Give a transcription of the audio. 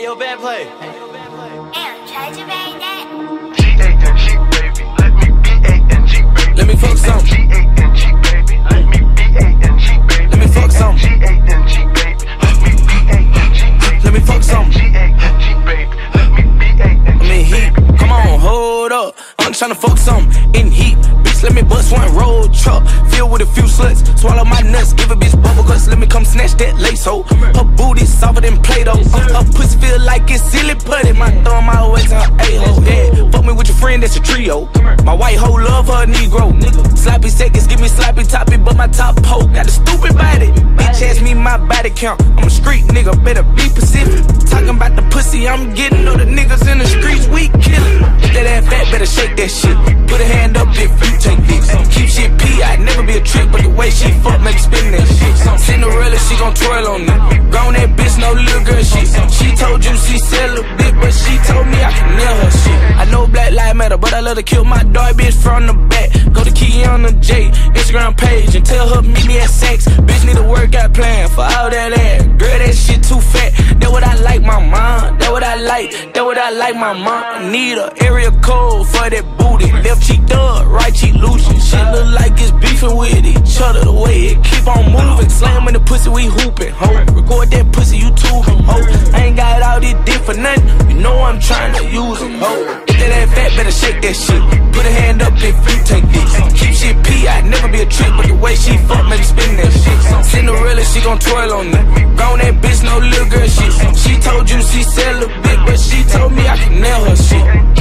Hey, yo, band play. Damn, charge your bang that. G-A-N-G, baby. Let me B-A-N-G, baby. Let me fuck some. G-A-N-G, baby. Let me B-A-N-G, baby. Let me fuck some. G-A-N-G, baby. Let me B-A-N-G, baby. Let me fuck some. G-A-N-G, baby. Let me B-A-N-G, I'm in heat. Come on, hold up. I'm tryna fuck some in heat. Bitch, let me bust one road truck. Filled with a few sluts. Swallow my nuts. Give a bitch bubble ho. Her booty softer than Play-Doh. Uh, her pussy feel like it's silly putty. My thumb always her a-hole. Yeah, fuck me with your friend, that's a trio. My white hoe love her Negro. Sloppy seconds, give me sloppy toppy, but my top hoe got a stupid body. Bitch ask me my body count. I'm a street nigga, better be Pacific. Talking about the pussy I'm getting, know the niggas in the streets we killin'. That ass fat, better shake that shit. Put a hand up if you take this. Keep shit P, I'd never be a trick, but the way she fuck make spin gon' twirl on me. Grown that bitch, no little girl shit. She told you she bit, but she told me I can nail her shit. I know black lives matter, but I love to kill my dog bitch from the back. Go to Kiana J, Instagram page, and tell her meet me at sex. Bitch need a workout plan for all that ass. Girl, that shit too fat. That what I like, my mom. Like. That what I like, my mom. Need a area code for that booty. Left cheek thug, right cheek loose. Shit look like it's beefing with each other. The way it keep on moving. Slam in the pussy, we hooping. Ho, record that pussy, you tubing. Ho, I ain't got all this dick for nothing. You know I'm trying to use it. Ho, if that ain't fat, better shake that shit. Put a hand up if you take this. Keep shit P, I'd never be a trick, but the way she fuck make me spin that shit. Cinderella, she gon' twirl on me. Grown that bitch, no little girl shit told you she celibate, but she told me I can nail her shit.